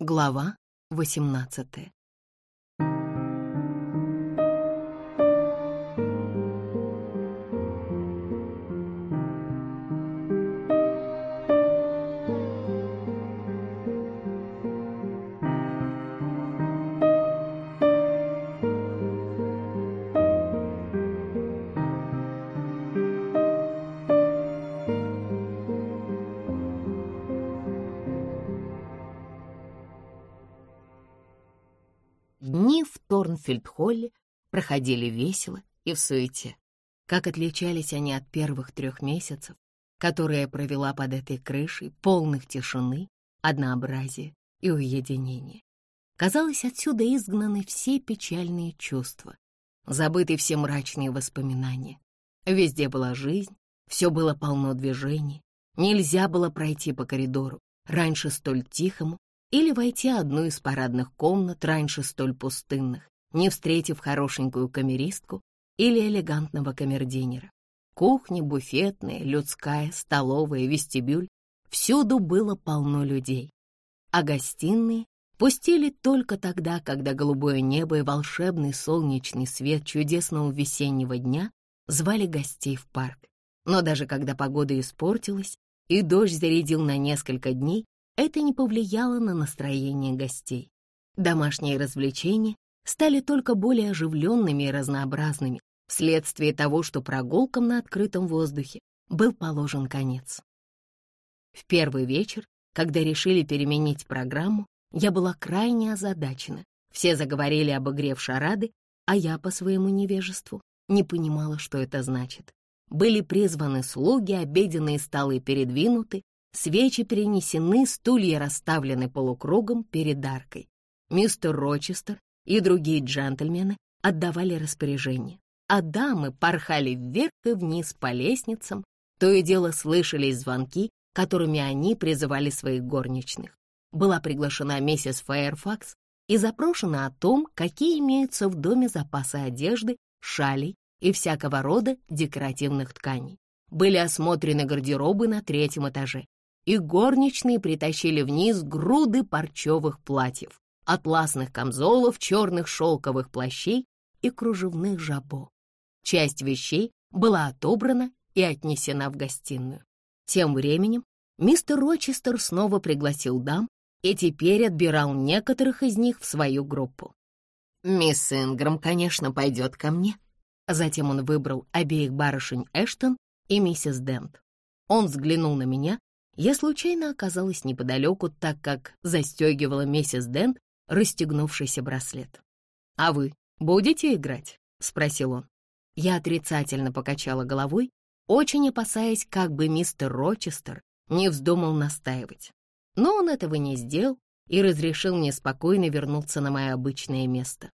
Глава 18 Торнфильд-холле проходили весело и в суете. Как отличались они от первых трех месяцев, которые я провела под этой крышей, полных тишины, однообразия и уединения. Казалось, отсюда изгнаны все печальные чувства, забыты все мрачные воспоминания. Везде была жизнь, все было полно движений. Нельзя было пройти по коридору, раньше столь тихому, или войти одну из парадных комнат, раньше столь пустынных, не встретив хорошенькую камеристку или элегантного камердинера. Кухня, буфетная, людская, столовая, вестибюль — всюду было полно людей. А гостиные пустили только тогда, когда голубое небо и волшебный солнечный свет чудесного весеннего дня звали гостей в парк. Но даже когда погода испортилась и дождь зарядил на несколько дней, это не повлияло на настроение гостей. Домашние развлечения стали только более оживленными и разнообразными вследствие того, что прогулкам на открытом воздухе был положен конец. В первый вечер, когда решили переменить программу, я была крайне озадачена. Все заговорили об игре в шарады, а я по своему невежеству не понимала, что это значит. Были призваны слуги, обеденные столы передвинуты, Свечи перенесены, стулья расставлены полукругом перед аркой. Мистер Рочестер и другие джентльмены отдавали распоряжение, а дамы порхали вверх и вниз по лестницам, то и дело слышались звонки, которыми они призывали своих горничных. Была приглашена миссис Фэйрфакс и запрошена о том, какие имеются в доме запасы одежды, шалей и всякого рода декоративных тканей. Были осмотрены гардеробы на третьем этаже, и горничные притащили вниз груды парчевых платьев, атласных камзолов, черных шелковых плащей и кружевных жабо. Часть вещей была отобрана и отнесена в гостиную. Тем временем мистер Рочестер снова пригласил дам и теперь отбирал некоторых из них в свою группу. «Мисс Инграм, конечно, пойдет ко мне». Затем он выбрал обеих барышень Эштон и миссис Дент. Он взглянул на меня я случайно оказалась неподалеку, так как застегивала миссис Дент расстегнувшийся браслет. «А вы будете играть?» — спросил он. Я отрицательно покачала головой, очень опасаясь, как бы мистер Рочестер не вздумал настаивать. Но он этого не сделал и разрешил мне спокойно вернуться на мое обычное место.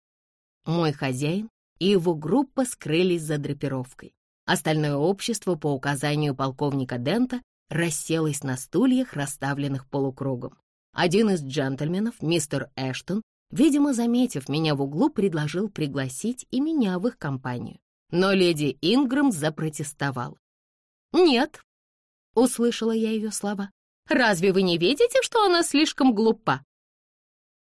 Мой хозяин и его группа скрылись за драпировкой. Остальное общество по указанию полковника Дента расселась на стульях, расставленных полукругом. Один из джентльменов, мистер Эштон, видимо, заметив меня в углу, предложил пригласить и меня в их компанию. Но леди Ингрэм запротестовала. «Нет», — услышала я ее слова, — «разве вы не видите, что она слишком глупа?»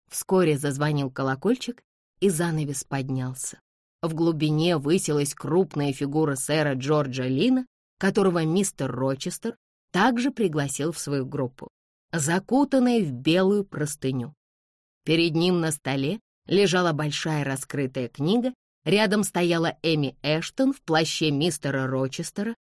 Вскоре зазвонил колокольчик, и занавес поднялся. В глубине высилась крупная фигура сэра Джорджа Лина, которого мистер Рочестер также пригласил в свою группу, закутанной в белую простыню. Перед ним на столе лежала большая раскрытая книга, рядом стояла Эми Эштон в плаще мистера Рочестера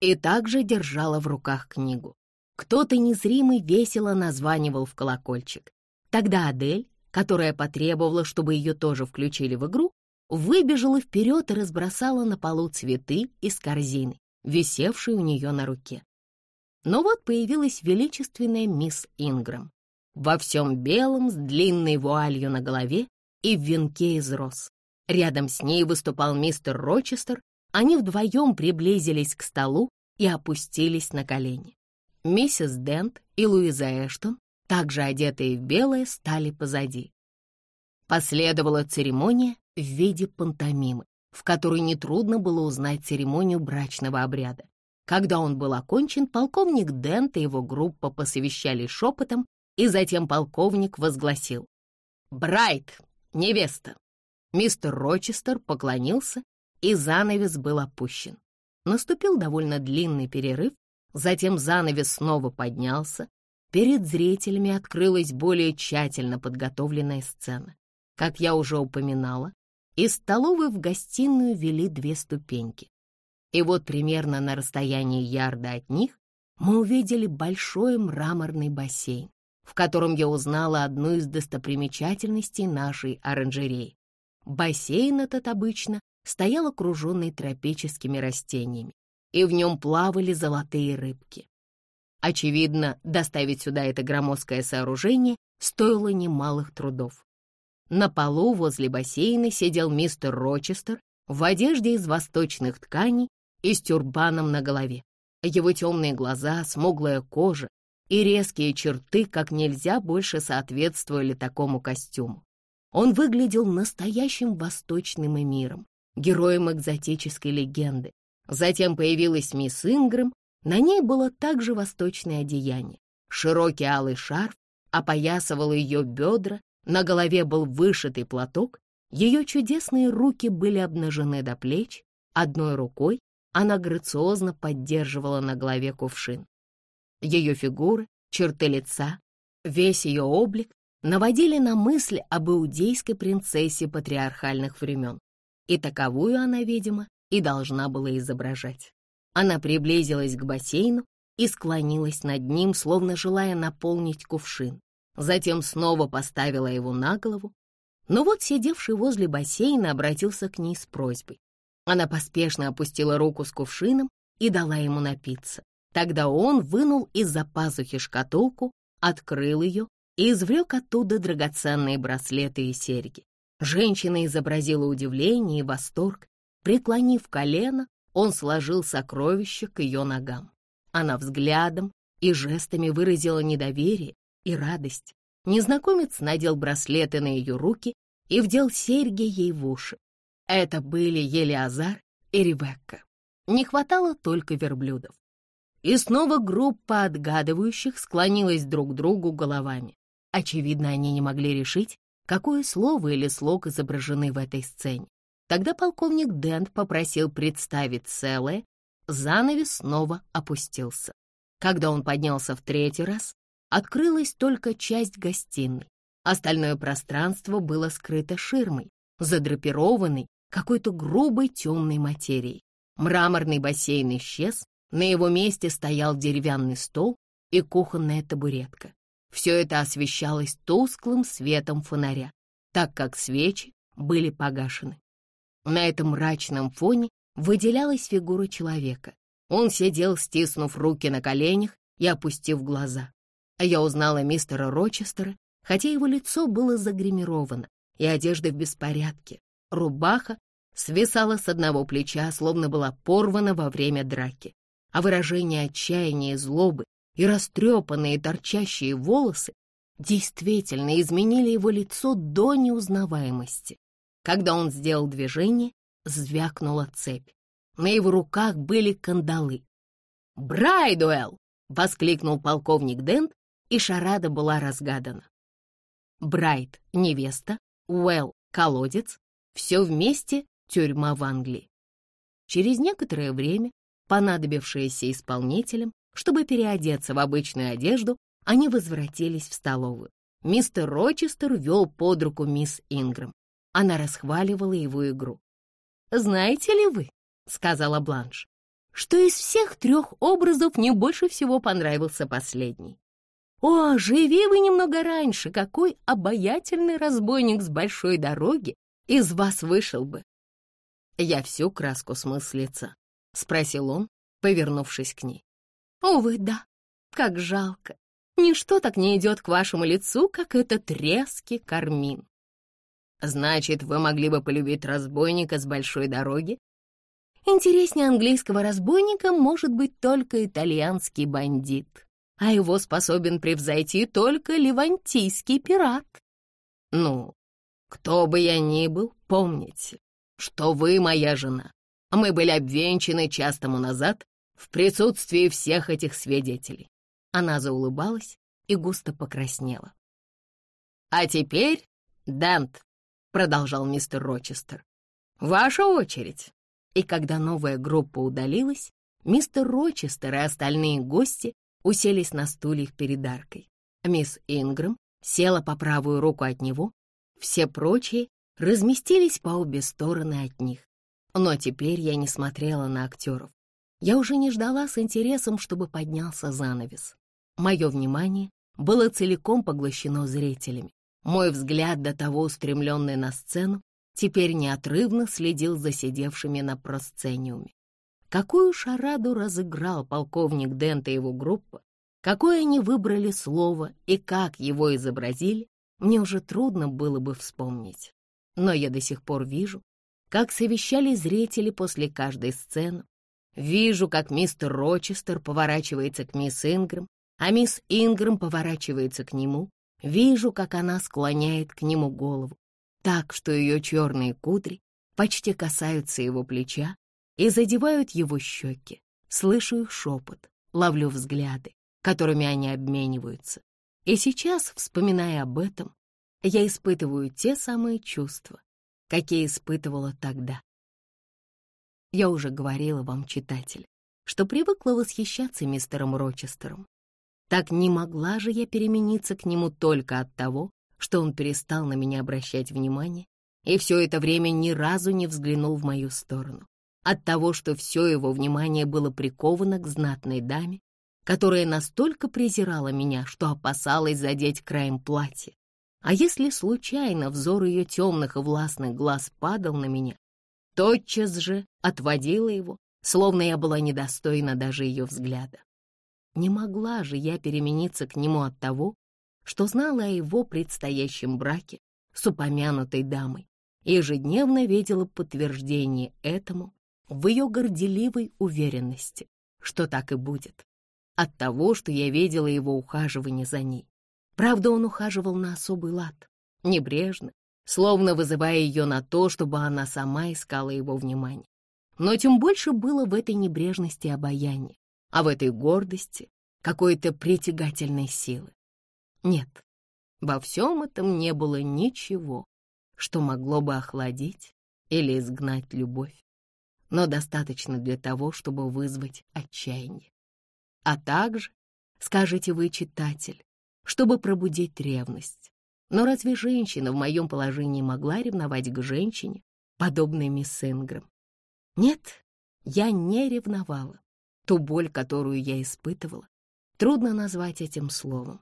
и также держала в руках книгу. Кто-то незримый весело названивал в колокольчик. Тогда Адель, которая потребовала, чтобы ее тоже включили в игру, выбежала вперед и разбросала на полу цветы из корзины, висевшей у нее на руке. Но вот появилась величественная мисс Инграм. Во всем белом, с длинной вуалью на голове и в венке из роз. Рядом с ней выступал мистер Рочестер. Они вдвоем приблизились к столу и опустились на колени. Миссис Дент и Луиза Эштон, также одетые в белое, стали позади. Последовала церемония в виде пантомимы, в которой нетрудно было узнать церемонию брачного обряда. Когда он был окончен, полковник Дент и его группа посовещались шепотом и затем полковник возгласил. «Брайт, невеста!» Мистер Рочестер поклонился, и занавес был опущен. Наступил довольно длинный перерыв, затем занавес снова поднялся. Перед зрителями открылась более тщательно подготовленная сцена. Как я уже упоминала, из столовой в гостиную вели две ступеньки. И вот примерно на расстоянии ярда от них мы увидели большой мраморный бассейн, в котором я узнала одну из достопримечательностей нашей оранжереи. Бассейн этот обычно стоял окруженный тропическими растениями, и в нем плавали золотые рыбки. Очевидно, доставить сюда это громоздкое сооружение стоило немалых трудов. На полу возле бассейна сидел мистер Рочестер в одежде из восточных тканей и с тюрбаном на голове. Его темные глаза, смуглая кожа и резкие черты как нельзя больше соответствовали такому костюму. Он выглядел настоящим восточным эмиром, героем экзотической легенды. Затем появилась мисс Ингрэм, на ней было также восточное одеяние. Широкий алый шарф опоясывал ее бедра, на голове был вышитый платок, ее чудесные руки были обнажены до плеч, одной рукой она грациозно поддерживала на голове кувшин. Ее фигура, черты лица, весь ее облик наводили на мысль об иудейской принцессе патриархальных времен. И таковую она, видимо, и должна была изображать. Она приблизилась к бассейну и склонилась над ним, словно желая наполнить кувшин. Затем снова поставила его на голову. Но вот сидевший возле бассейна обратился к ней с просьбой. Она поспешно опустила руку с кувшином и дала ему напиться. Тогда он вынул из-за пазухи шкатулку, открыл ее и извлек оттуда драгоценные браслеты и серьги. Женщина изобразила удивление и восторг. Преклонив колено, он сложил сокровище к ее ногам. Она взглядом и жестами выразила недоверие и радость. Незнакомец надел браслеты на ее руки и вдел серьги ей в уши. Это были Елиазар и Ребекка. Не хватало только верблюдов. И снова группа отгадывающих склонилась друг к другу головами. Очевидно, они не могли решить, какое слово или слог изображены в этой сцене. Тогда полковник Дент попросил представить целое, занавес снова опустился. Когда он поднялся в третий раз, открылась только часть гостиной. Остальное пространство было скрыто ширмой, задрапированной какой-то грубой темной материей. Мраморный бассейн исчез, на его месте стоял деревянный стол и кухонная табуретка. Все это освещалось тусклым светом фонаря, так как свечи были погашены. На этом мрачном фоне выделялась фигура человека. Он сидел, стиснув руки на коленях и опустив глаза. Я узнала мистера Рочестера, хотя его лицо было загримировано и одежда в беспорядке. Рубаха свисала с одного плеча, словно была порвана во время драки, а выражение отчаяния и злобы и растрепанные торчащие волосы действительно изменили его лицо до неузнаваемости. Когда он сделал движение, звякнула цепь. На его руках были кандалы. «Брайдуэлл!» — воскликнул полковник Дент, и шарада была разгадана. Брайт — невеста, Уэлл — колодец, все вместе — тюрьма в Англии. Через некоторое время, понадобившееся исполнителям, чтобы переодеться в обычную одежду, они возвратились в столовую. Мистер Рочестер вел под руку мисс Ингрэм. Она расхваливала его игру. «Знаете ли вы, — сказала Бланш, — что из всех трех образов мне больше всего понравился последний? О, живи вы немного раньше, какой обаятельный разбойник с большой дороги из вас вышел бы!» «Я всю краску смыл лица», — спросил он, повернувшись к ней. Увы, да, как жалко. Ничто так не идет к вашему лицу, как этот резкий кармин. Значит, вы могли бы полюбить разбойника с большой дороги? Интереснее английского разбойника может быть только итальянский бандит, а его способен превзойти только левантийский пират. Ну, кто бы я ни был, помните, что вы моя жена. Мы были обвенчаны час тому назад в присутствии всех этих свидетелей. Она заулыбалась и густо покраснела. «А теперь, Дент», — продолжал мистер Рочестер, — «ваша очередь». И когда новая группа удалилась, мистер Рочестер и остальные гости уселись на стульях перед аркой. Мисс Ингрэм села по правую руку от него, все прочие разместились по обе стороны от них. Но теперь я не смотрела на актеров. Я уже не ждала с интересом, чтобы поднялся занавес. Мое внимание было целиком поглощено зрителями. Мой взгляд, до того устремленный на сцену, теперь неотрывно следил за сидевшими на просцениуме. Какую шараду разыграл полковник Дент и его группа, какое они выбрали слово и как его изобразили, мне уже трудно было бы вспомнить. Но я до сих пор вижу, как совещали зрители после каждой сцены. Вижу, как мистер Рочестер поворачивается к мисс Ингрэм, а мисс Ингрэм поворачивается к нему. Вижу, как она склоняет к нему голову, так что ее черные кудри почти касаются его плеча и задевают его щеки. Слышу их шепот, ловлю взгляды, которыми они обмениваются. И сейчас, вспоминая об этом, я испытываю те самые чувства, какие испытывала тогда. Я уже говорила вам, читатель, что привыкла восхищаться мистером Рочестером. Так не могла же я перемениться к нему только от того, что он перестал на меня обращать внимание и все это время ни разу не взглянул в мою сторону. От того, что все его внимание было приковано к знатной даме, которая настолько презирала меня, что опасалась задеть краем платья, а если случайно взор ее темных и властных глаз падал на меня, тотчас же отводила его, словно я была недостойна даже ее взгляда. Не могла же я перемениться к нему от того, что знала о его предстоящем браке с упомянутой дамой и ежедневно видела подтверждение этому в ее горделивой уверенности, что так и будет, от того, что я видела его ухаживание за ней. Правда, он ухаживал на особый лад, небрежно, словно вызывая ее на то, чтобы она сама искала его внимание. Но тем больше было в этой небрежности обаяния, а в этой гордости какой-то притягательной силы. Нет, во всем этом не было ничего, что могло бы охладить или изгнать любовь, но достаточно для того, чтобы вызвать отчаяние. А также, скажите вы, читатель, чтобы пробудить ревность. Но разве женщина в моем положении могла ревновать к женщине, подобной мисс Ингрэм? Нет, я не ревновала. Ту боль, которую я испытывала, трудно назвать этим словом.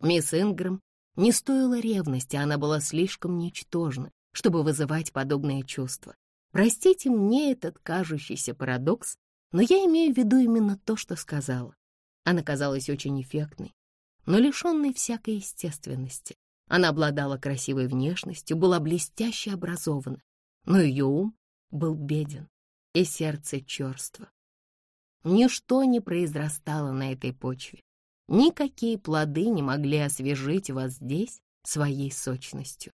Мисс Ингрэм не стоила ревности, она была слишком ничтожна, чтобы вызывать подобные чувства. Простите мне этот кажущийся парадокс, но я имею в виду именно то, что сказала. Она казалась очень эффектной, но лишенной всякой естественности. Она обладала красивой внешностью, была блестяще образована, но ее ум был беден и сердце черство. Ничто не произрастало на этой почве. Никакие плоды не могли освежить вас здесь своей сочностью.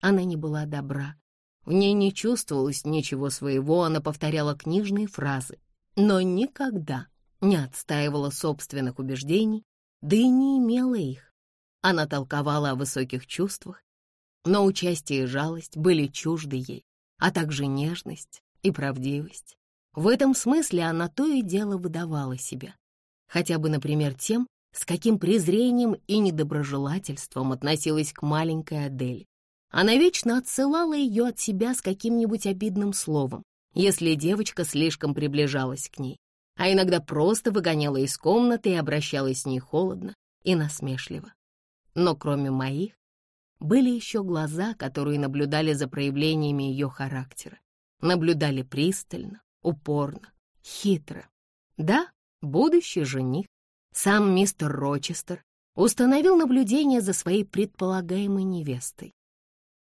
Она не была добра, в ней не чувствовалось ничего своего, она повторяла книжные фразы, но никогда не отстаивала собственных убеждений да и не имела их. Она толковала о высоких чувствах, но участие и жалость были чужды ей, а также нежность и правдивость. В этом смысле она то и дело выдавала себя. Хотя бы, например, тем, с каким презрением и недоброжелательством относилась к маленькой Адель. Она вечно отсылала ее от себя с каким-нибудь обидным словом, если девочка слишком приближалась к ней а иногда просто выгоняла из комнаты и обращалась с ней холодно и насмешливо. Но кроме моих, были еще глаза, которые наблюдали за проявлениями ее характера. Наблюдали пристально, упорно, хитро. Да, будущий жених, сам мистер Рочестер, установил наблюдение за своей предполагаемой невестой.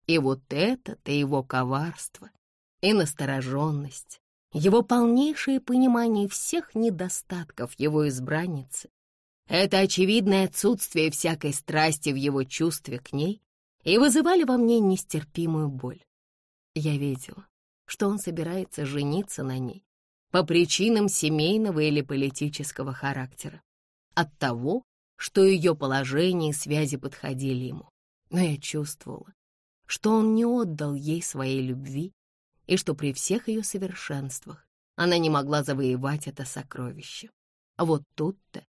И вот это-то его коварство и настороженность, его полнейшее понимание всех недостатков его избранницы, это очевидное отсутствие всякой страсти в его чувстве к ней и вызывали во мне нестерпимую боль. Я видела, что он собирается жениться на ней по причинам семейного или политического характера. От того, что ее положение и связи подходили ему. Но я чувствовала, что он не отдал ей своей любви и что при всех ее совершенствах она не могла завоевать это сокровище. Вот тут-то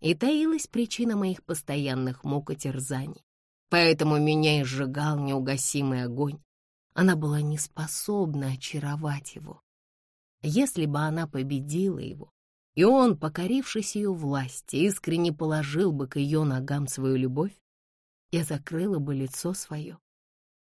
и таилась причина моих постоянных мук и терзаний. Поэтому меня и сжигал неугасимый огонь. Она была не способна очаровать его. Если бы она победила его, и он, покорившись ее власти, искренне положил бы к ее ногам свою любовь, я закрыла бы лицо свое,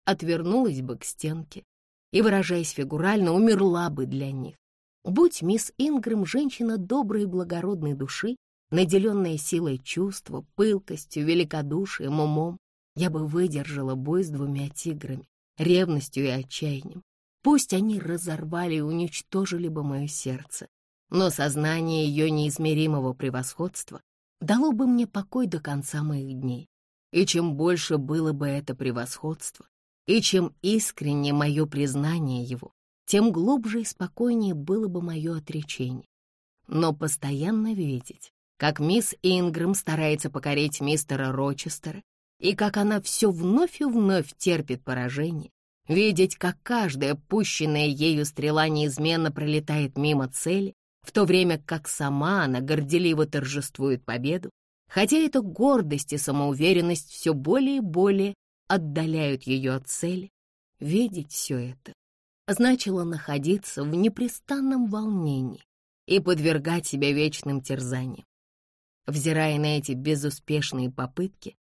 отвернулась бы к стенке и, выражаясь фигурально, умерла бы для них. Будь мисс Ингрэм женщина доброй и благородной души, наделенная силой чувства, пылкостью, великодушием, умом, я бы выдержала бой с двумя тиграми, ревностью и отчаянием. Пусть они разорвали и уничтожили бы мое сердце, но сознание ее неизмеримого превосходства дало бы мне покой до конца моих дней. И чем больше было бы это превосходство, и чем искреннее мое признание его, тем глубже и спокойнее было бы мое отречение. Но постоянно видеть, как мисс Ингрэм старается покорить мистера Рочестера, и как она все вновь и вновь терпит поражение, видеть, как каждая пущенная ею стрела неизменно пролетает мимо цели, в то время как сама она горделиво торжествует победу, хотя эта гордость и самоуверенность все более и более отдаляют ее от цели, видеть все это значило находиться в непрестанном волнении и подвергать себя вечным терзаниям. Взирая на эти безуспешные попытки,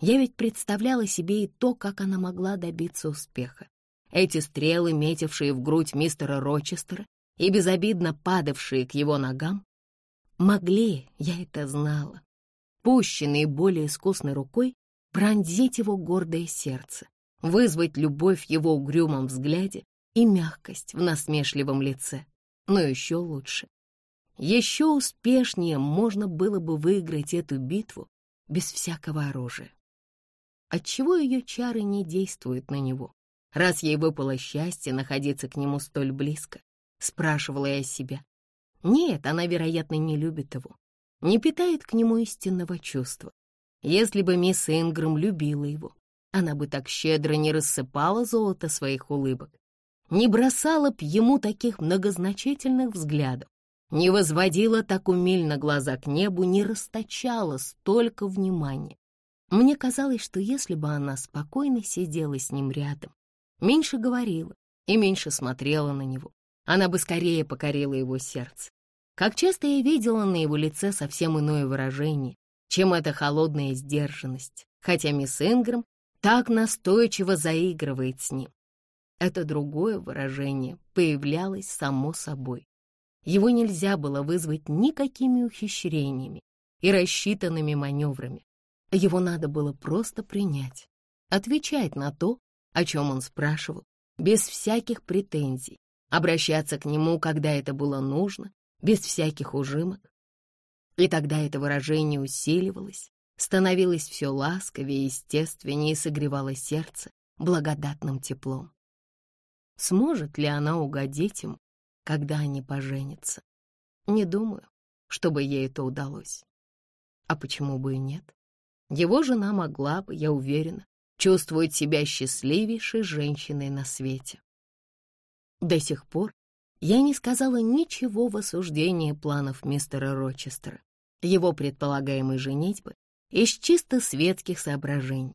я ведь представляла себе и то, как она могла добиться успеха. Эти стрелы, метившие в грудь мистера Рочестера и безобидно падавшие к его ногам, могли, я это знала, пущенные более искусной рукой, пронзить его гордое сердце, вызвать любовь в его угрюмом взгляде и мягкость в насмешливом лице. Но еще лучше, еще успешнее можно было бы выиграть эту битву без всякого оружия. Отчего ее чары не действуют на него, раз ей выпало счастье находиться к нему столь близко? Спрашивала я себя. Нет, она, вероятно, не любит его, не питает к нему истинного чувства. Если бы мисс Ингрэм любила его, она бы так щедро не рассыпала золото своих улыбок, не бросала б ему таких многозначительных взглядов, не возводила так умильно глаза к небу, не расточала столько внимания. Мне казалось, что если бы она спокойно сидела с ним рядом, меньше говорила и меньше смотрела на него, она бы скорее покорила его сердце. Как часто я видела на его лице совсем иное выражение, чем эта холодная сдержанность, хотя мисс Ингрэм так настойчиво заигрывает с ним. Это другое выражение появлялось само собой. Его нельзя было вызвать никакими ухищрениями и рассчитанными маневрами. Его надо было просто принять, отвечать на то, о чем он спрашивал, без всяких претензий, обращаться к нему, когда это было нужно, без всяких ужимок. И тогда это выражение усиливалось, становилось все ласковее, естественнее и согревало сердце благодатным теплом. Сможет ли она угодить ему, когда они поженятся? Не думаю, чтобы ей это удалось. А почему бы и нет? Его жена могла бы, я уверена, чувствовать себя счастливейшей женщиной на свете. До сих пор я не сказала ничего в осуждении планов мистера Рочестера, его предполагаемой женитьбы, из чисто светских соображений.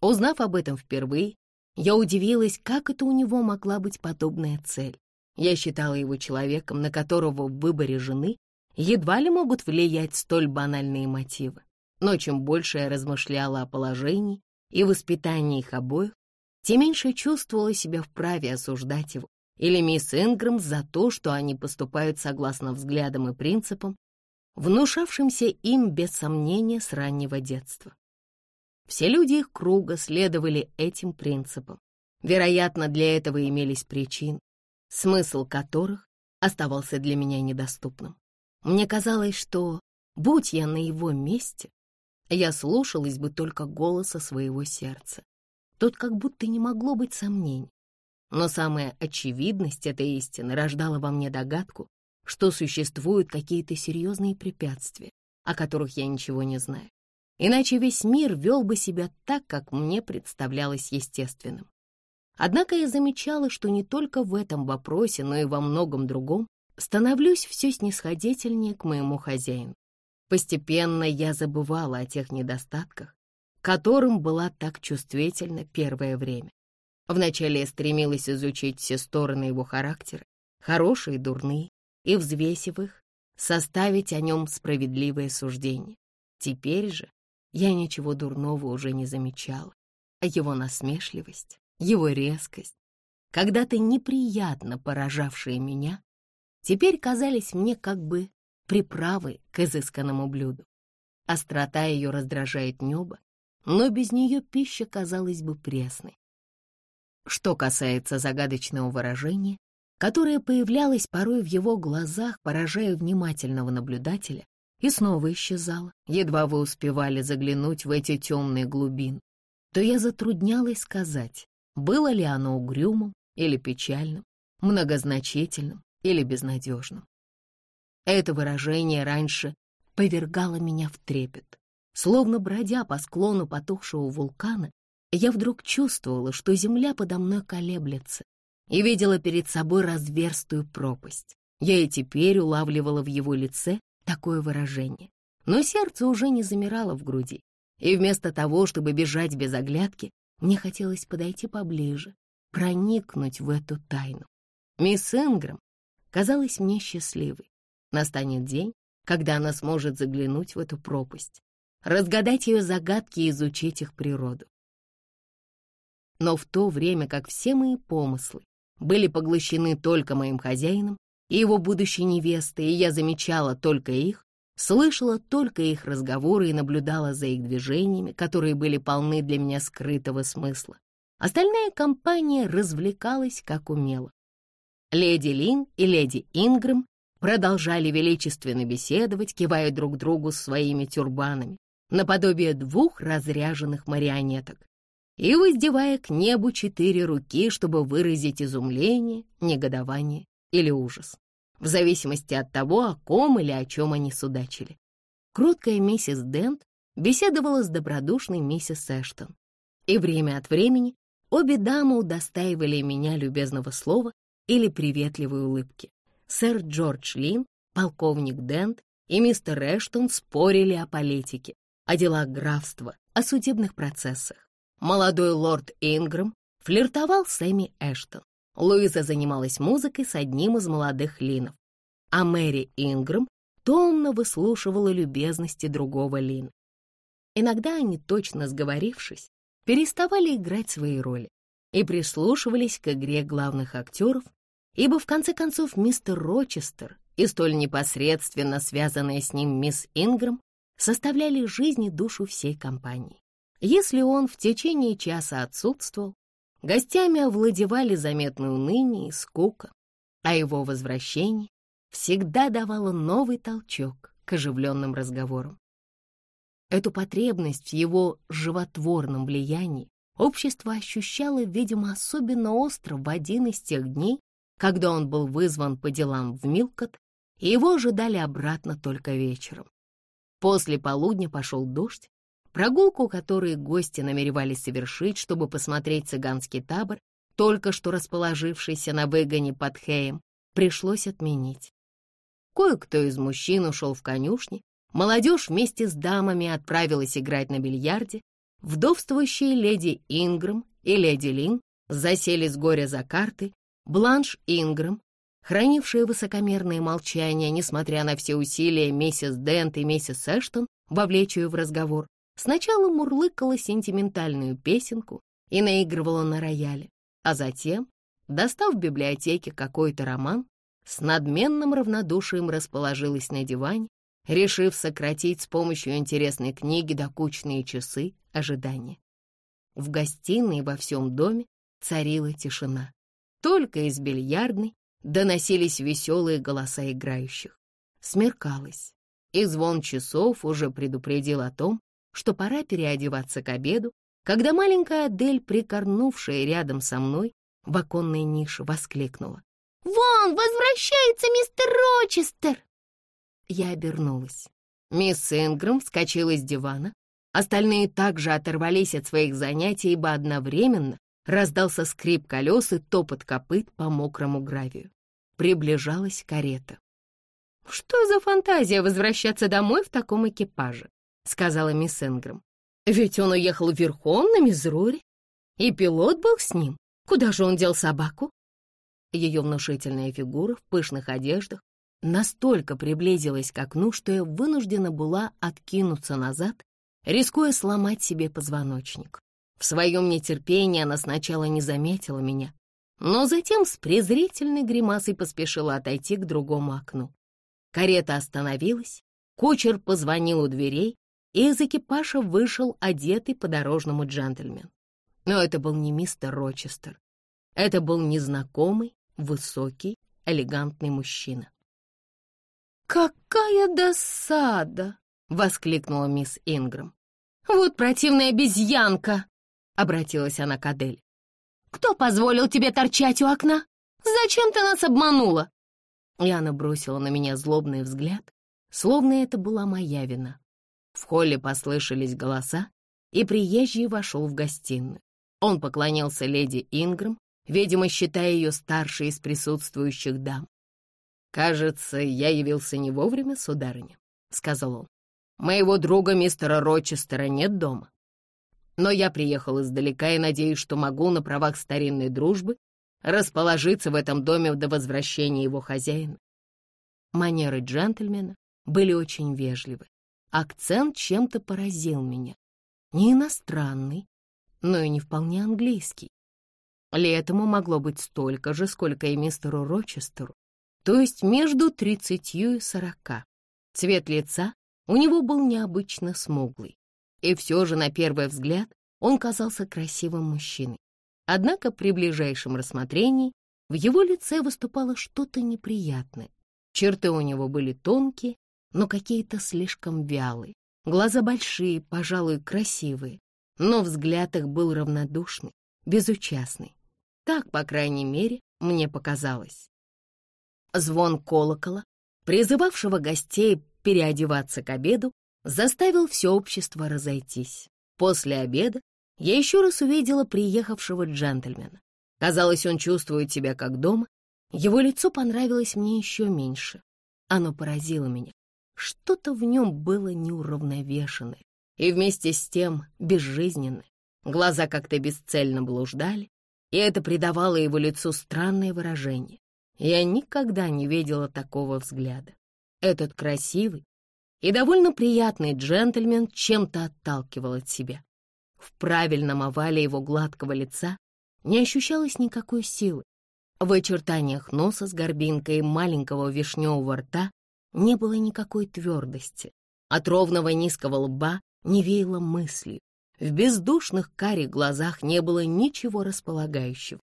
Узнав об этом впервые, я удивилась, как это у него могла быть подобная цель. Я считала его человеком, на которого в выборе жены едва ли могут влиять столь банальные мотивы. Но чем больше я размышляла о положении и воспитании их обоих, тем меньше чувствовала себя вправе осуждать его или мисс Ингрэм за то, что они поступают согласно взглядам и принципам, внушавшимся им без сомнения с раннего детства. Все люди их круга следовали этим принципам. Вероятно, для этого имелись причины, смысл которых оставался для меня недоступным. Мне казалось, что, будь я на его месте, я слушалась бы только голоса своего сердца. Тут как будто не могло быть сомнений. Но самая очевидность этой истины рождала во мне догадку, что существуют какие-то серьезные препятствия, о которых я ничего не знаю. иначе весь мир вел бы себя так, как мне представлялось естественным. Однако я замечала, что не только в этом вопросе, но и во многом другом становлюсь все снисходительнее к моему хозяину. Постепенно я забывала о тех недостатках, которым была так чувствительна первое время. Вначале я стремилась изучить все стороны его характера, хорошие и дурные, и, взвесив их, составить о нем справедливое суждение. Теперь же я ничего дурного уже не замечала, а его насмешливость, его резкость, когда-то неприятно поражавшие меня, теперь казались мне как бы приправой к изысканному блюду. Острота ее раздражает небо, но без нее пища казалась бы пресной. Что касается загадочного выражения, которое появлялось порой в его глазах, поражая внимательного наблюдателя, и снова исчезало, едва вы успевали заглянуть в эти темные глубины, то я затруднялась сказать, было ли оно угрюмым или печальным, многозначительным или безнадежным. Это выражение раньше повергало меня в трепет. Словно бродя по склону потухшего вулкана, я вдруг чувствовала, что земля подо мной колеблется, и видела перед собой разверстую пропасть. Я и теперь улавливала в его лице такое выражение. Но сердце уже не замирало в груди, и вместо того, чтобы бежать без оглядки, мне хотелось подойти поближе, проникнуть в эту тайну. Мисс Инграм казалась мне счастливой. Настанет день, когда она сможет заглянуть в эту пропасть, разгадать ее загадки и изучить их природу. Но в то время как все мои помыслы были поглощены только моим хозяином и его будущей невестой, и я замечала только их, слышала только их разговоры и наблюдала за их движениями, которые были полны для меня скрытого смысла. Остальная компания развлекалась как умела. Леди Лин и леди Ингрэм продолжали величественно беседовать, кивая друг другу своими тюрбанами, наподобие двух разряженных марионеток и воздевая к небу четыре руки, чтобы выразить изумление, негодование или ужас, в зависимости от того, о ком или о чем они судачили. Кроткая миссис Дент беседовала с добродушной миссис Эштон, и время от времени обе дамы удостаивали меня любезного слова или приветливой улыбки. Сэр Джордж Лин, полковник Дент и мистер Эштон спорили о политике, о делах графства, о судебных процессах. Молодой лорд Ингрэм флиртовал с Эми Эштон. Луиза занималась музыкой с одним из молодых Линов, а Мэри Ингрэм томно выслушивала любезности другого Лина. Иногда они, точно сговорившись, переставали играть свои роли и прислушивались к игре главных актеров, ибо в конце концов мистер Рочестер и столь непосредственно связанная с ним мисс Ингрэм составляли жизнь и душу всей компании. Если он в течение часа отсутствовал, гостями овладевали заметное уныние и скука, а его возвращение всегда давало новый толчок к оживленным разговорам. Эту потребность в его животворном влиянии общество ощущало, видимо, особенно остро в один из тех дней, когда он был вызван по делам в Милкот, и его ожидали обратно только вечером. После полудня пошел дождь, Прогулку, которую гости намеревались совершить, чтобы посмотреть цыганский табор, только что расположившийся на выгоне под Хеем, пришлось отменить. Кое-кто из мужчин ушел в конюшни, молодежь вместе с дамами отправилась играть на бильярде, вдовствующие леди Ингрэм и леди Лин засели с горя за карты, Бланш Ингрэм, хранившая высокомерное молчание, несмотря на все усилия миссис Дент и миссис Эштон вовлечь ее в разговор, Сначала мурлыкала сентиментальную песенку и наигрывала на рояле, а затем, достав в библиотеке какой-то роман, с надменным равнодушием расположилась на диване, решив сократить с помощью интересной книги докучные часы ожидания. В гостиной во всем доме царила тишина. Только из бильярдной доносились веселые голоса играющих. Смеркалось, и звон часов уже предупредил о том, что пора переодеваться к обеду, когда маленькая Адель, прикорнувшая рядом со мной, в оконной нише воскликнула. «Вон, возвращается мистер Рочестер!» Я обернулась. Мисс Ингрэм вскочила с дивана, Остальные также оторвались от своих занятий, ибо одновременно раздался скрип колес и топот копыт по мокрому гравию. Приближалась карета. «Что за фантазия возвращаться домой в таком экипаже?» — сказала мисс Энграм. «Ведь он уехал верхом на Мизрури, и пилот был с ним. Куда же он дел собаку?» Ее внушительная фигура в пышных одеждах настолько приблизилась к окну, что я вынуждена была откинуться назад, рискуя сломать себе позвоночник. В своем нетерпении она сначала не заметила меня, но затем с презрительной гримасой поспешила отойти к другому окну. Карета остановилась, кучер позвонил у дверей, и из экипажа вышел одетый по-дорожному джентльмен. Но это был не мистер Рочестер. Это был незнакомый, высокий, элегантный мужчина. «Какая досада!» — воскликнула мисс Инграм. «Вот противная обезьянка!» — обратилась она к Адель. «Кто позволил тебе торчать у окна? Зачем ты нас обманула?» И она бросила на меня злобный взгляд, словно это была моя вина. В холле послышались голоса, и приезжий вошел в гостиную. Он поклонился леди Инграм, видимо, считая ее старшей из присутствующих дам. «Кажется, я явился не вовремя, сударыня», — сказал он. «Моего друга мистера Рочестера нет дома. Но я приехал издалека и надеюсь, что могу на правах старинной дружбы расположиться в этом доме до возвращения его хозяина». Манеры джентльмена были очень вежливы. Акцент чем-то поразил меня. Не иностранный, но и не вполне английский. Летому могло быть столько же, сколько и мистеру Рочестеру, то есть между тридцатью и сорока. Цвет лица у него был необычно смуглый, и все же на первый взгляд он казался красивым мужчиной. Однако при ближайшем рассмотрении в его лице выступало что-то неприятное. Черты у него были тонкие, но какие-то слишком вялые. Глаза большие, пожалуй, красивые, но взгляд их был равнодушный, безучастный. Так, по крайней мере, мне показалось. Звон колокола, призывавшего гостей переодеваться к обеду, заставил все общество разойтись. После обеда я еще раз увидела приехавшего джентльмена. Казалось, он чувствует себя как дома. Его лицо понравилось мне еще меньше. Оно поразило меня. Что-то в нем было неуравновешенное и вместе с тем безжизненное. Глаза как-то бесцельно блуждали, и это придавало его лицу странное выражение. Я никогда не видела такого взгляда. Этот красивый и довольно приятный джентльмен чем-то отталкивал от себя. В правильном овале его гладкого лица не ощущалось никакой силы. В очертаниях носа с горбинкой и маленького вишневого рта не было никакой твердости. От ровного низкого лба не веяло мыслью. В бездушных карих глазах не было ничего располагающего.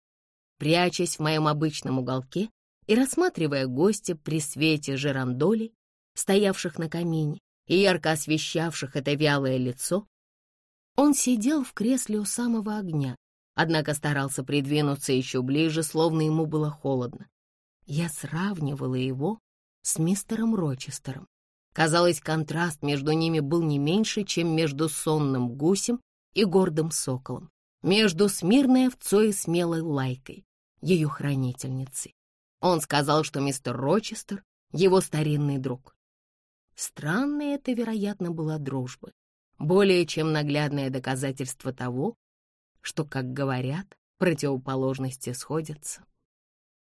Прячась в моем обычном уголке, и, рассматривая гостя при свете жерандолей, стоявших на камине и ярко освещавших это вялое лицо, он сидел в кресле у самого огня, однако старался придвинуться еще ближе, словно ему было холодно. Я сравнивала его с мистером Рочестером. Казалось, контраст между ними был не меньше, чем между сонным гусем и гордым соколом, между смирной овцой и смелой лайкой, ее хранительницей. Он сказал, что мистер Рочестер — его старинный друг. Странная это, вероятно, была дружба, более чем наглядное доказательство того, что, как говорят, противоположности сходятся.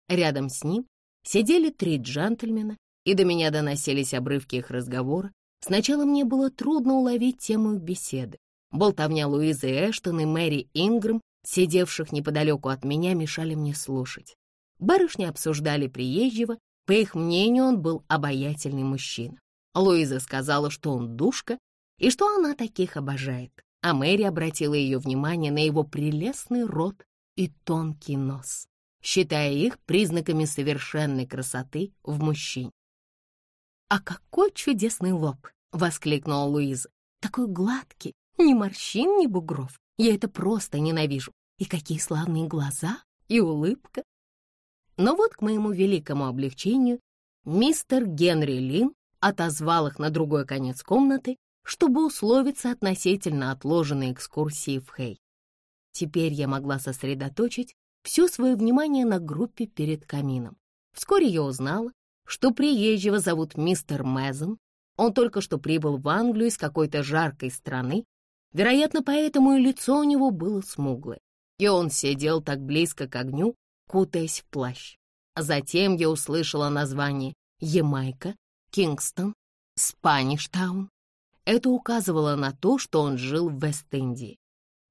Рядом с ним сидели три джентльмена, и до меня доносились обрывки их разговора. Сначала мне было трудно уловить тему их беседы. Болтовня Луизы Эштон и Мэри Ингрэм, сидевших неподалеку от меня, мешали мне слушать. Барышни обсуждали приезжего, по их мнению, он был обаятельный мужчина. Луиза сказала, что он душка и что она таких обожает, а Мэри обратила ее внимание на его прелестный рот и тонкий нос, считая их признаками совершенной красоты в мужчине. «А какой чудесный лоб!» — воскликнула Луиза. «Такой гладкий, ни морщин, ни бугров. Я это просто ненавижу. И какие славные глаза и улыбка. Но вот к моему великому облегчению мистер Генри Лин отозвал их на другой конец комнаты, чтобы условиться относительно отложенной экскурсии в Хей. Теперь я могла сосредоточить все свое внимание на группе перед камином. Вскоре я узнала, что приезжего зовут мистер Мэзон. Он только что прибыл в Англию из какой-то жаркой страны. Вероятно, поэтому и лицо у него было смуглое. И он сидел так близко к огню, кутаясь в плащ. Затем я услышала название Ямайка, Кингстон, Спаништаун. Это указывало на то, что он жил в Вест-Индии.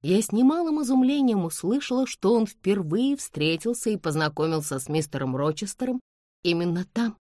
Я с немалым изумлением услышала, что он впервые встретился и познакомился с мистером Рочестером именно там.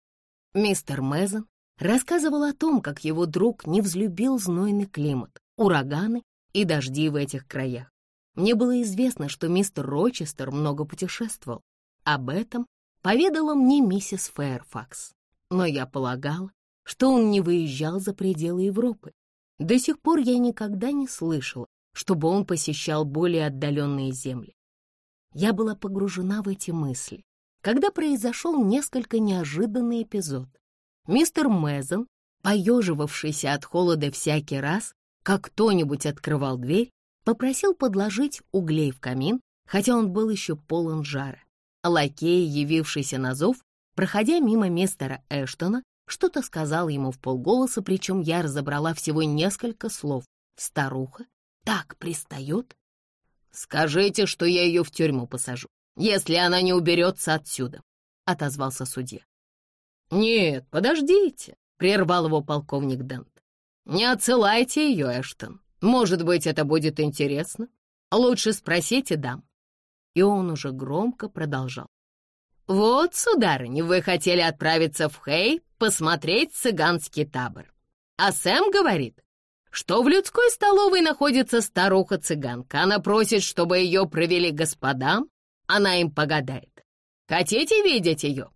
Мистер Мезон рассказывал о том, как его друг не взлюбил знойный климат, ураганы и дожди в этих краях. Мне было известно, что мистер Рочестер много путешествовал. Об этом поведала мне миссис Фэрфакс. Но я полагала, что он не выезжал за пределы Европы. До сих пор я никогда не слышала, чтобы он посещал более отдаленные земли. Я была погружена в эти мысли, когда произошел несколько неожиданный эпизод. Мистер Мэзон, поеживавшийся от холода всякий раз, как кто-нибудь открывал дверь, попросил подложить углей в камин, хотя он был еще полон жара. Лакей, явившийся на зов, проходя мимо мистера Эштона, что-то сказал ему в полголоса, причем я разобрала всего несколько слов. Старуха так пристает? Скажите, что я ее в тюрьму посажу, если она не уберется отсюда, — отозвался судья. Нет, подождите, — прервал его полковник Дент. Не отсылайте ее, Эштон. Может быть, это будет интересно. Лучше спросите дам. И он уже громко продолжал. «Вот, сударыня, вы хотели отправиться в Хей посмотреть цыганский табор. А Сэм говорит, что в людской столовой находится старуха-цыганка. Она просит, чтобы ее провели господам, она им погадает. Хотите видеть ее?»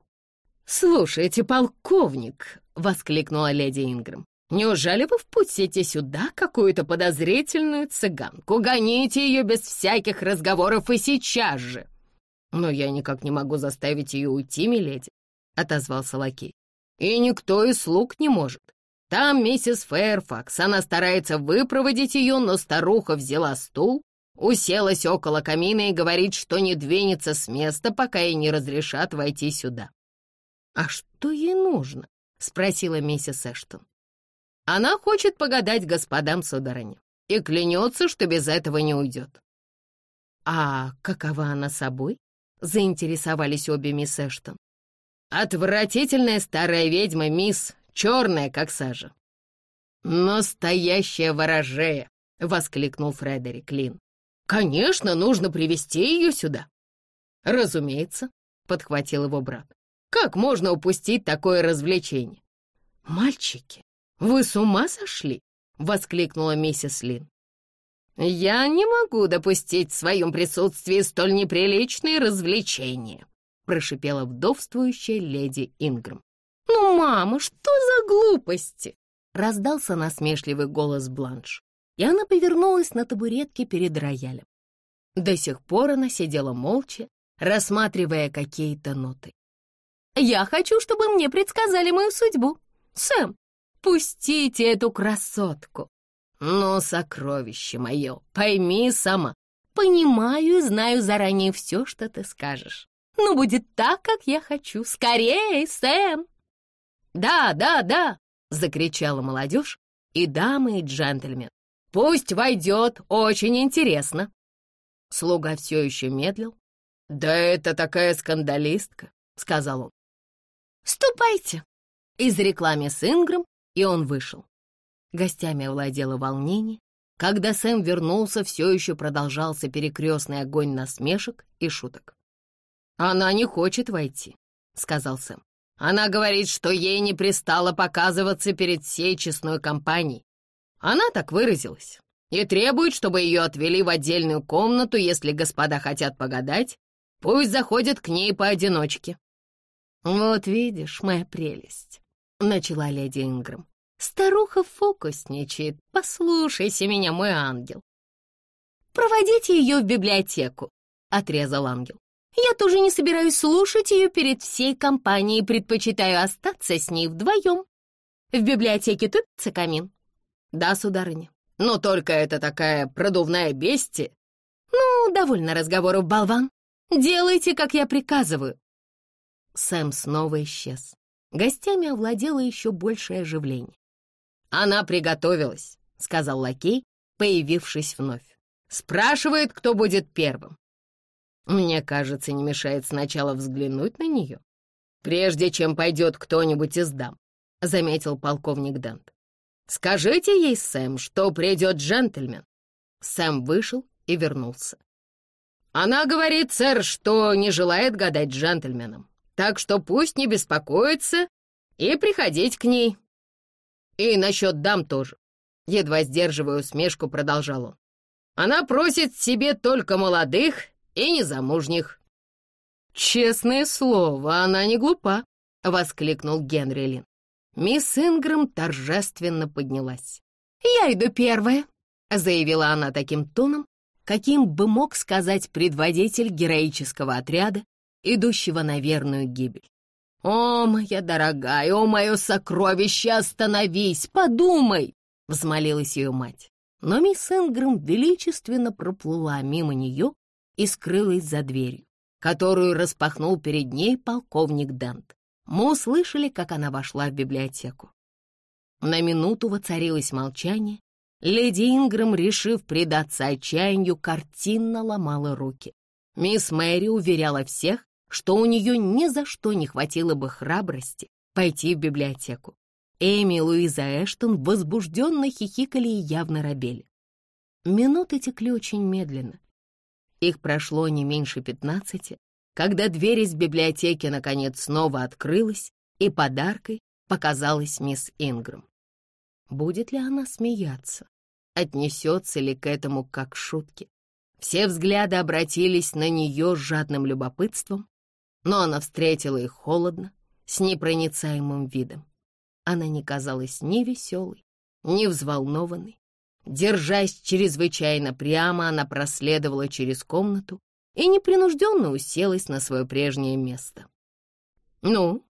«Слушайте, полковник!» — воскликнула леди Ингрэм. «Неужели вы впустите сюда какую-то подозрительную цыганку? Гоните ее без всяких разговоров и сейчас же!» «Но я никак не могу заставить ее уйти, миледи», — отозвался лакей. «И никто из слуг не может. Там миссис Фэрфакс, она старается выпроводить ее, но старуха взяла стул, уселась около камина и говорит, что не двинется с места, пока ей не разрешат войти сюда. «А что ей нужно?» — спросила миссис Эштон. «Она хочет погадать господам сударыне и клянется, что без этого не уйдет». «А какова она собой?» — заинтересовались обе мисс Эштон. «Отвратительная старая ведьма, мисс, черная, как сажа». «Настоящая ворожея!» — воскликнул Фредерик Лин. «Конечно, нужно привести ее сюда». «Разумеется», — подхватил его брат. «Как можно упустить такое развлечение?» «Мальчики, вы с ума сошли?» — воскликнула миссис Лин. «Я не могу допустить в своем присутствии столь неприличные развлечения», — прошипела вдовствующая леди Ингрэм. «Ну, мама, что за глупости?» — раздался насмешливый голос Бланш, и она повернулась на табуретке перед роялем. До сих пор она сидела молча, рассматривая какие-то ноты. «Я хочу, чтобы мне предсказали мою судьбу. Сэм, пустите эту красотку!» «Ну, сокровище мое, пойми сама. Понимаю и знаю заранее все, что ты скажешь. Но будет так, как я хочу. Скорее, Сэм!» «Да, да, да!» — закричала молодежь, и дамы, и джентльмен. «Пусть войдет, очень интересно!» Слуга все еще медлил. «Да это такая скандалистка!» — сказал он. «Ступайте!» — изрекла мисс Ингрэм, и он вышел. Гостями овладело волнение. Когда Сэм вернулся, все еще продолжался перекрестный огонь насмешек и шуток. «Она не хочет войти», — сказал Сэм. Она говорит, что ей не пристало показываться перед всей честной компанией. Она так выразилась. И требует, чтобы ее отвели в отдельную комнату, если господа хотят погадать. Пусть заходят к ней поодиночке. «Вот видишь, моя прелесть», — начала леди Ингрэм. «Старуха фокусничает. Послушайся меня, мой ангел». «Проводите ее в библиотеку», — отрезал ангел. Я тоже не собираюсь слушать ее перед всей компанией, предпочитаю остаться с ней вдвоем. В библиотеке топится камин. Да, сударыня. Но только это такая продувная бестия. Ну, довольно разговоров, болван. Делайте, как я приказываю. Сэм снова исчез. Гостями овладело еще большее оживление. «Она приготовилась», — сказал лакей, появившись вновь. «Спрашивает, кто будет первым». Мне кажется, не мешает сначала взглянуть на нее, прежде чем пойдет кто-нибудь из дам, — заметил полковник Дант. «Скажите ей, Сэм, что придет джентльмен». Сэм вышел и вернулся. «Она говорит, сэр, что не желает гадать джентльменам, так что пусть не беспокоится и приходить к ней. И насчет дам тоже. Едва сдерживая усмешку, продолжал он. Она просит себе только молодых и незамужних. «Честное слово, она не глупа», — воскликнул Генри Лин. Мисс Ингрэм торжественно поднялась. «Я иду первая», — заявила она таким тоном, каким бы мог сказать предводитель героического отряда, идущего на верную гибель. «О, моя дорогая, о, мое сокровище, остановись, подумай!» — взмолилась ее мать. Но мисс Ингрэм величественно проплыла мимо нее и скрылась за дверью, которую распахнул перед ней полковник Дент. Мы услышали, как она вошла в библиотеку. На минуту воцарилось молчание. Леди Ингрэм, решив предаться отчаянию, картинно ломала руки. Мисс Мэри уверяла всех, что у нее ни за что не хватило бы храбрости пойти в библиотеку. Эми и Луиза Эштон возбужденно хихикали и явно робели. Минуты текли очень медленно. Их прошло не меньше пятнадцати, когда дверь из библиотеки наконец снова открылась, и подаркой показалась мисс Ингрэм. Будет ли она смеяться? Отнесется ли к этому как к шутке? Все взгляды обратились на нее с жадным любопытством, но она встретила их холодно, с непроницаемым видом. Она не казалась ни веселой, ни взволнованной. Держась чрезвычайно прямо, она проследовала через комнату и непринужденно уселась на свое прежнее место. «Ну,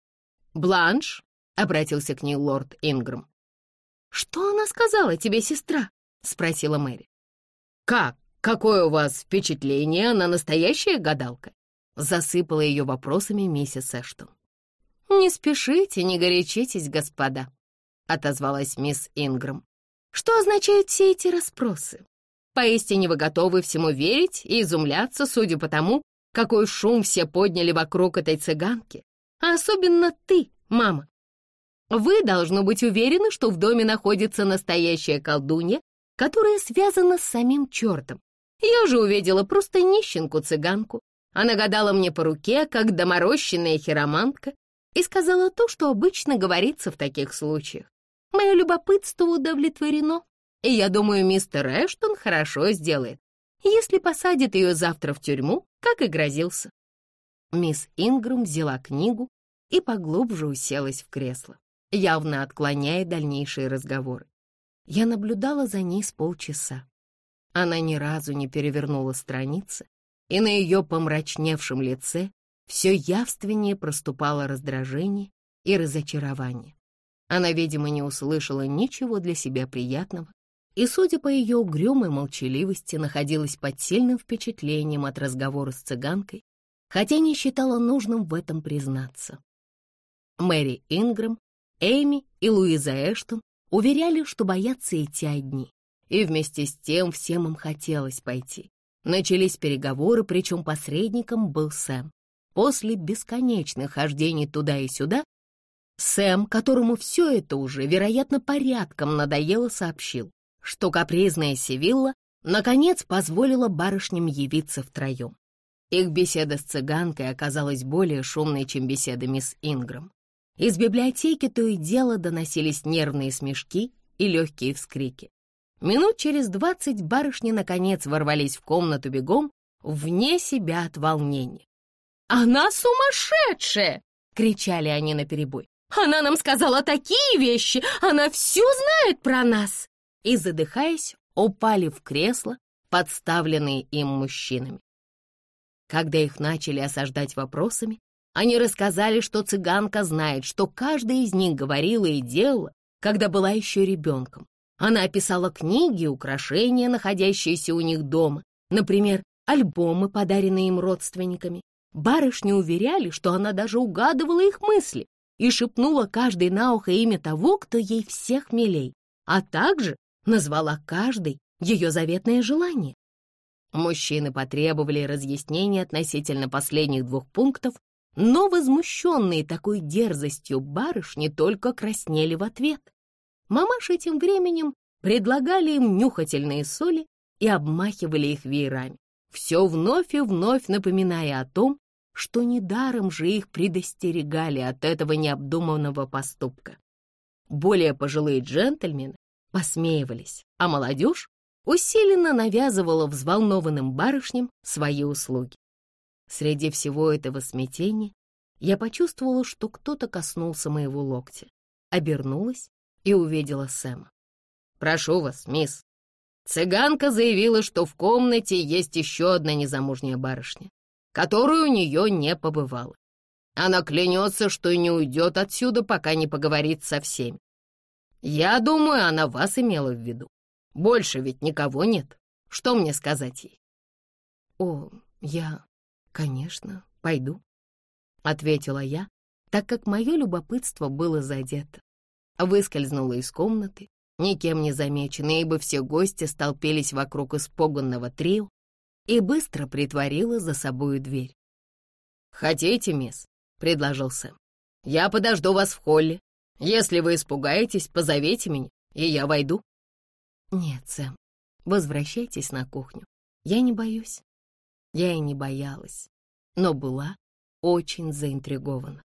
Бланш?» — обратился к ней лорд Ингрэм. «Что она сказала тебе, сестра?» — спросила Мэри. «Как? Какое у вас впечатление? Она настоящая гадалка?» — засыпала ее вопросами миссис Эштон. «Не спешите, не горячитесь, господа», — отозвалась мисс Ингрэм. «Что означают все эти расспросы? Поистине вы готовы всему верить и изумляться, судя по тому, какой шум все подняли вокруг этой цыганки, а особенно ты, мама. Вы должны быть уверены, что в доме находится настоящая колдунья, которая связана с самим чертом. Я же увидела просто нищенку-цыганку. Она гадала мне по руке, как доморощенная хиромантка, и сказала то, что обычно говорится в таких случаях. Мое любопытство удовлетворено, и я думаю, мистер Эштон хорошо сделает, если посадит ее завтра в тюрьму, как и грозился. Мисс Ингрэм взяла книгу и поглубже уселась в кресло, явно отклоняя дальнейшие разговоры. Я наблюдала за ней с полчаса. Она ни разу не перевернула страницы, и на ее помрачневшем лице все явственнее проступало раздражение и разочарование. Она, видимо, не услышала ничего для себя приятного, и, судя по ее угрюмой молчаливости, находилась под сильным впечатлением от разговора с цыганкой, хотя не считала нужным в этом признаться. Мэри Ингрэм, Эми и Луиза Эштон уверяли, что боятся идти одни, и вместе с тем всем им хотелось пойти. Начались переговоры, причем посредником был Сэм. После бесконечных хождений туда и сюда, Сэм, которому все это уже, вероятно, порядком надоело, сообщил, что капризная Севилла наконец позволила барышням явиться втроем. Их беседа с цыганкой оказалась более шумной, чем беседа мисс Ингрэм. Из библиотеки то и дело доносились нервные смешки и легкие вскрики. Минут через двадцать барышни наконец ворвались в комнату бегом, вне себя от волнения. «Она сумасшедшая!» — кричали они наперебой. «Она нам сказала такие вещи! Она все знает про нас!» И, задыхаясь, упали в кресло, подставленные им мужчинами. Когда их начали осаждать вопросами, они рассказали, что цыганка знает, что каждая из них говорила и делала, когда была еще ребенком. Она описала книги и украшения, находящиеся у них дома, например, альбомы, подаренные им родственниками. Барышни уверяли, что она даже угадывала их мысли и шепнула каждой на ухо имя того, кто ей всех милей, а также назвала каждой ее заветное желание. Мужчины потребовали разъяснений относительно последних двух пунктов, но возмущенные такой дерзостью барышни только краснели в ответ. Мамаши тем временем предлагали им нюхательные соли и обмахивали их веерами, все вновь и вновь напоминая о том, что недаром же их предостерегали от этого необдуманного поступка. Более пожилые джентльмены посмеивались, а молодежь усиленно навязывала взволнованным барышням свои услуги. Среди всего этого смятения я почувствовала, что кто-то коснулся моего локтя, обернулась и увидела Сэма. «Прошу вас, мисс». Цыганка заявила, что в комнате есть еще одна незамужняя барышня, которая у нее не побывала. Она клянется, что не уйдет отсюда, пока не поговорит со всеми. Я думаю, она вас имела в виду. Больше ведь никого нет. Что мне сказать ей? О, я, конечно, пойду, — ответила я, так как мое любопытство было задето. Выскользнула из комнаты, никем не замеченная, ибо все гости столпились вокруг испуганного трио и быстро притворила за собою дверь. «Хотите, мисс?» — предложил Сэм. «Я подожду вас в холле. Если вы испугаетесь, позовите меня, и я войду». «Нет, Сэм, возвращайтесь на кухню. Я не боюсь». Я и не боялась, но была очень заинтригована.